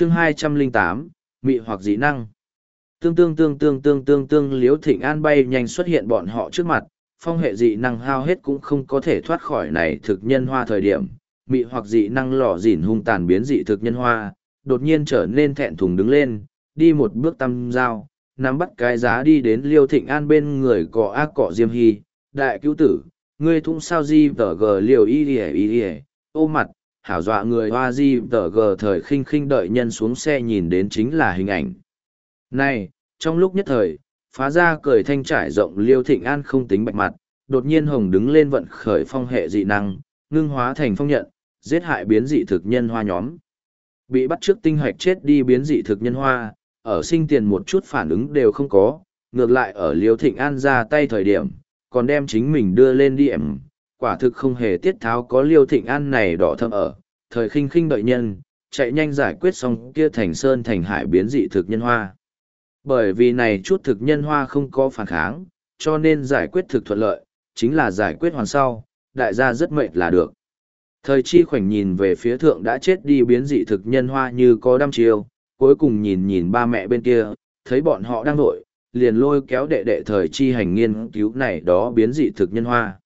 chương hai trăm linh tám, mị hoặc dị năng. Tương tương tương tương tương tương tương liếu thịnh an bay nhanh xuất hiện bọn họ trước mặt, phong hệ dị năng hao hết cũng không có thể thoát khỏi này thực nhân hoa thời điểm. Mị hoặc dị năng lò dỉn hung tàn biến dị thực nhân hoa, đột nhiên trở nên thẹn thùng đứng lên, đi một bước tăm dao, nắm bắt cái giá đi đến liêu thịnh an bên người cọ ác cọ diêm hy. Đại cứu tử, ngươi thung sao di vở gờ liều y ỉa y ỉa ô mặt hảo dọa người hoa di tờ gờ thời khinh khinh đợi nhân xuống xe nhìn đến chính là hình ảnh. Này, trong lúc nhất thời, phá ra cười thanh trải rộng liêu thịnh an không tính bạch mặt, đột nhiên hồng đứng lên vận khởi phong hệ dị năng, ngưng hóa thành phong nhận, giết hại biến dị thực nhân hoa nhóm. Bị bắt trước tinh hoạch chết đi biến dị thực nhân hoa, ở sinh tiền một chút phản ứng đều không có, ngược lại ở liêu thịnh an ra tay thời điểm, còn đem chính mình đưa lên đi em quả thực không hề tiết tháo có liêu thịnh an này đỏ thâm ở. Thời khinh khinh đợi nhân, chạy nhanh giải quyết xong kia thành sơn thành hải biến dị thực nhân hoa. Bởi vì này chút thực nhân hoa không có phản kháng, cho nên giải quyết thực thuận lợi, chính là giải quyết hoàn sau, đại gia rất mệt là được. Thời chi khoảnh nhìn về phía thượng đã chết đi biến dị thực nhân hoa như có đăm chiêu, cuối cùng nhìn nhìn ba mẹ bên kia, thấy bọn họ đang nội liền lôi kéo đệ đệ thời chi hành nghiên cứu này đó biến dị thực nhân hoa.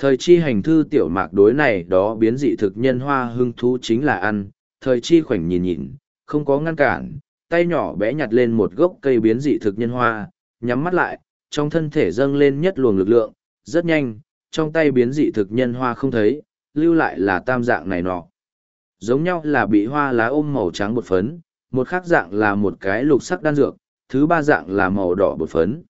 Thời chi hành thư tiểu mạc đối này đó biến dị thực nhân hoa hưng thú chính là ăn, thời chi khoảnh nhìn nhìn, không có ngăn cản, tay nhỏ bé nhặt lên một gốc cây biến dị thực nhân hoa, nhắm mắt lại, trong thân thể dâng lên nhất luồng lực lượng, rất nhanh, trong tay biến dị thực nhân hoa không thấy, lưu lại là tam dạng này nọ. Giống nhau là bị hoa lá ôm màu trắng bột phấn, một khác dạng là một cái lục sắc đan dược, thứ ba dạng là màu đỏ bột phấn.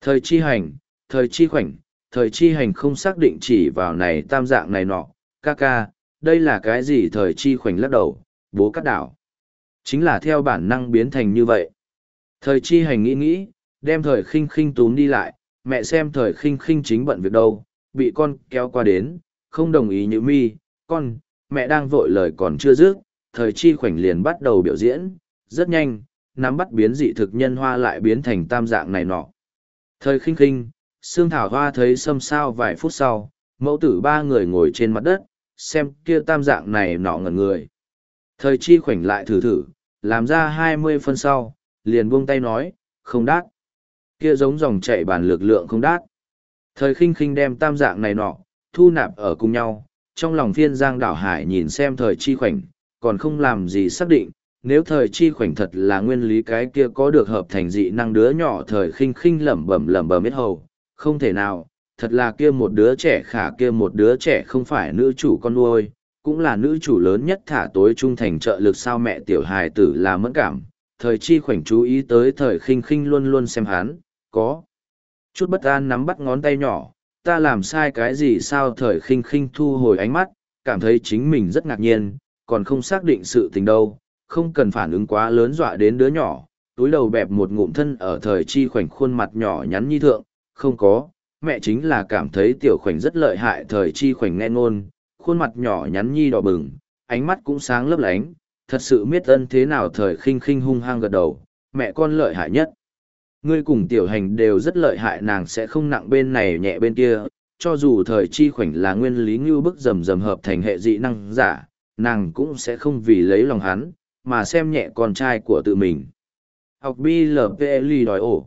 Thời chi hành, thời chi khoảnh, thời chi hành không xác định chỉ vào này tam dạng này nọ, ca ca, đây là cái gì thời chi khoảnh lắc đầu, bố cắt đảo. Chính là theo bản năng biến thành như vậy. Thời chi hành nghĩ nghĩ, đem thời khinh khinh túm đi lại, mẹ xem thời khinh khinh chính bận việc đâu, bị con kéo qua đến, không đồng ý như mi, con, mẹ đang vội lời còn chưa dứt, thời chi khoảnh liền bắt đầu biểu diễn, rất nhanh, nắm bắt biến dị thực nhân hoa lại biến thành tam dạng này nọ. Thời khinh khinh, xương thảo hoa thấy xâm sao vài phút sau, mẫu tử ba người ngồi trên mặt đất, xem kia tam dạng này nọ ngẩn người. Thời chi khoảnh lại thử thử, làm ra hai mươi phân sau, liền buông tay nói, không đát. Kia giống dòng chạy bản lực lượng không đát. Thời khinh khinh đem tam dạng này nọ, thu nạp ở cùng nhau, trong lòng phiên giang đảo hải nhìn xem thời chi khoảnh, còn không làm gì xác định, nếu thời chi khoảnh thật là nguyên lý cái kia có được hợp thành dị năng đứa nhỏ thời khinh khinh lẩm bẩm lẩm bẩm biết hầu, không thể nào, thật là kia một đứa trẻ khả kia một đứa trẻ không phải nữ chủ con nuôi, cũng là nữ chủ lớn nhất thả tối trung thành trợ lực sao mẹ tiểu hài tử là mẫn cảm. Thời chi khoảnh chú ý tới thời khinh khinh luôn luôn xem hắn, có. Chút bất an nắm bắt ngón tay nhỏ, ta làm sai cái gì sao thời khinh khinh thu hồi ánh mắt, cảm thấy chính mình rất ngạc nhiên, còn không xác định sự tình đâu, không cần phản ứng quá lớn dọa đến đứa nhỏ, túi đầu bẹp một ngụm thân ở thời chi khoảnh khuôn mặt nhỏ nhắn nhi thượng, không có, mẹ chính là cảm thấy tiểu khoảnh rất lợi hại thời chi khoảnh nghe ngôn, khuôn mặt nhỏ nhắn nhi đỏ bừng, ánh mắt cũng sáng lấp lánh, thật sự miết ân thế nào thời khinh khinh hung hăng gật đầu, mẹ con lợi hại nhất. Ngươi cùng tiểu hành đều rất lợi hại nàng sẽ không nặng bên này nhẹ bên kia, cho dù thời chi khoảnh là nguyên lý ngưu bức rầm rầm hợp thành hệ dị năng giả, nàng cũng sẽ không vì lấy lòng hắn, mà xem nhẹ con trai của tự mình. Học BLPLI đòi ổ.